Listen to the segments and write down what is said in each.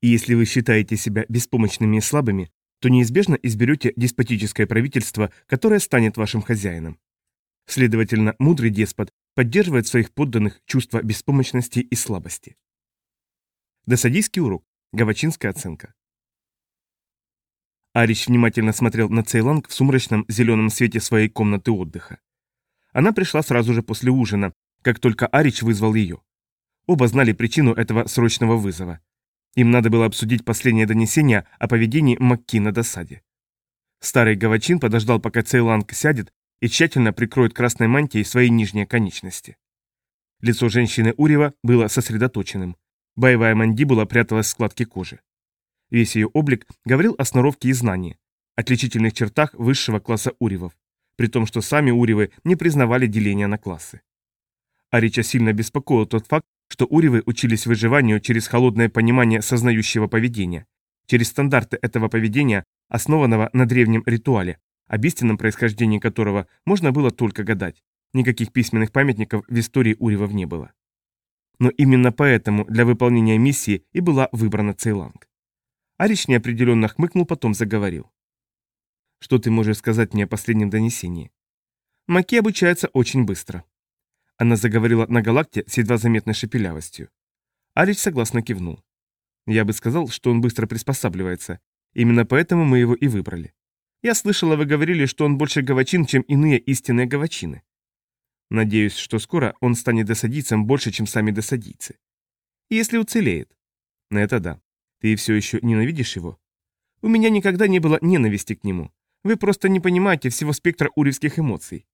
И если вы считаете себя беспомощными и слабыми, то неизбежно изберете деспотическое правительство, которое станет вашим хозяином. Следовательно, мудрый деспот поддерживает своих подданных чувство беспомощности и слабости. Досадийский урок. Гавачинская оценка. Арич внимательно смотрел на Цейланг в сумрачном зеленом свете своей комнаты отдыха. Она пришла сразу же после ужина, как только Арич вызвал ее. Оба знали причину этого срочного вызова. Им надо было обсудить последнее донесение о поведении Макки на досаде. Старый гавачин подождал, пока Цейланг сядет и тщательно прикроет красной мантией свои нижние конечности. Лицо женщины Урева было сосредоточенным. Боевая мандибула пряталась в складке кожи. Весь ее облик говорил о сноровке и знании, отличительных чертах высшего класса Уревов, при том, что сами Уревы не признавали деления на классы. Арича сильно беспокоил тот факт, что Уревы учились выживанию через холодное понимание сознающего поведения, через стандарты этого поведения, основанного на древнем ритуале, об истинном происхождении которого можно было только гадать. Никаких письменных памятников в истории Уривов не было. Но именно поэтому для выполнения миссии и была выбрана Цейланг. Арич неопределенно хмыкнул, потом заговорил. «Что ты можешь сказать мне о последнем донесении?» Маки обучается очень быстро. Она заговорила на галакте с едва заметной шепелявостью. Арич согласно кивнул. Я бы сказал, что он быстро приспосабливается. Именно поэтому мы его и выбрали. Я слышала, вы говорили, что он больше гавачин, чем иные истинные гавачины. Надеюсь, что скоро он станет досадийцем больше, чем сами досадийцы. Если уцелеет. Это да. Ты все еще ненавидишь его? У меня никогда не было ненависти к нему. Вы просто не понимаете всего спектра уревских эмоций.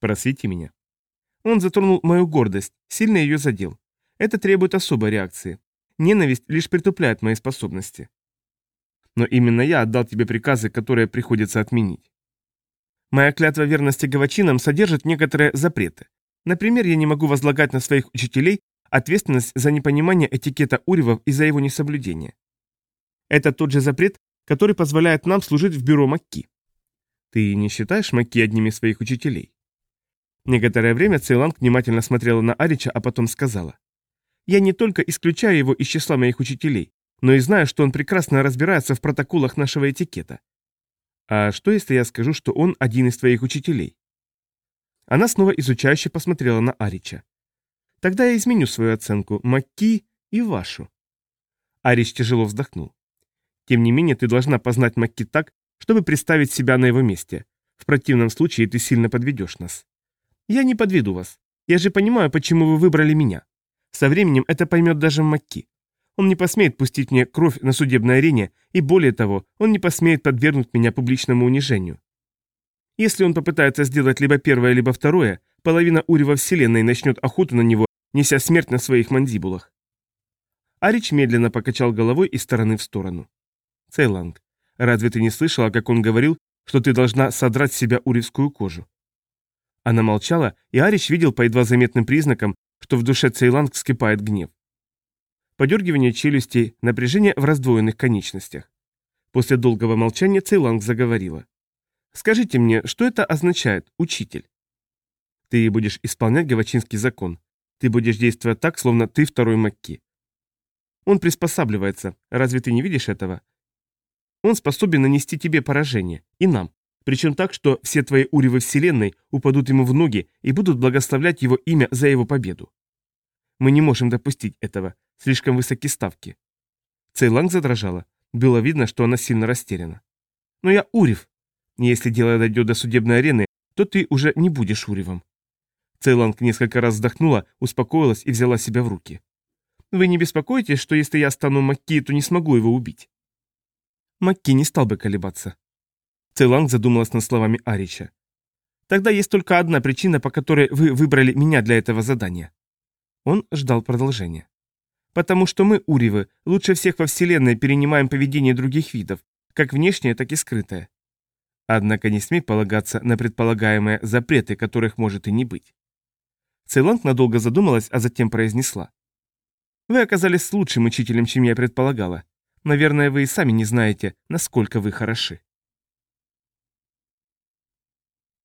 Просвети меня. Он затронул мою гордость, сильно ее задел. Это требует особой реакции. Ненависть лишь притупляет мои способности. Но именно я отдал тебе приказы, которые приходится отменить. Моя клятва верности гавачинам содержит некоторые запреты. Например, я не могу возлагать на своих учителей ответственность за непонимание этикета уривов и за его несоблюдение. Это тот же запрет, который позволяет нам служить в бюро Макки. Ты не считаешь Макки одним из своих учителей? Некоторое время Цейланг внимательно смотрела на Арича, а потом сказала. Я не только исключаю его из числа моих учителей, но и знаю, что он прекрасно разбирается в протоколах нашего этикета. А что, если я скажу, что он один из твоих учителей? Она снова изучающе посмотрела на Арича. Тогда я изменю свою оценку, Макки и вашу. Арич тяжело вздохнул. Тем не менее, ты должна познать Макки так, чтобы представить себя на его месте. В противном случае ты сильно подведешь нас. Я не подведу вас. Я же понимаю, почему вы выбрали меня. Со временем это поймет даже Макки. Он не посмеет пустить мне кровь на судебной арене, и более того, он не посмеет подвергнуть меня публичному унижению. Если он попытается сделать либо первое, либо второе, половина Урева Вселенной начнет охоту на него, неся смерть на своих мандибулах. Арич медленно покачал головой из стороны в сторону. Цейланг, разве ты не слышала, как он говорил, что ты должна содрать с себя уревскую кожу? Она молчала, и Арич видел по едва заметным признакам, что в душе Цейланг вскипает гнев подергивание челюстей, напряжение в раздвоенных конечностях. После долгого молчания Цейланг заговорила. «Скажите мне, что это означает, учитель?» «Ты будешь исполнять гавачинский закон. Ты будешь действовать так, словно ты второй Макки. Он приспосабливается, разве ты не видишь этого? Он способен нанести тебе поражение, и нам, причем так, что все твои уревы вселенной упадут ему в ноги и будут благословлять его имя за его победу. Мы не можем допустить этого, Слишком высоки ставки. Цейланг задрожала. Было видно, что она сильно растеряна. Но я Урев. Если дело дойдет до судебной арены, то ты уже не будешь Уревом. Цейланг несколько раз вздохнула, успокоилась и взяла себя в руки. Вы не беспокоитесь, что если я стану Макки, то не смогу его убить? Макки не стал бы колебаться. Цейланг задумалась над словами Арича. Тогда есть только одна причина, по которой вы выбрали меня для этого задания. Он ждал продолжения. Потому что мы, Уривы, лучше всех во Вселенной перенимаем поведение других видов, как внешнее, так и скрытое. Однако не смей полагаться на предполагаемые запреты, которых может и не быть. Цейланг надолго задумалась, а затем произнесла. Вы оказались лучшим учителем, чем я предполагала. Наверное, вы и сами не знаете, насколько вы хороши.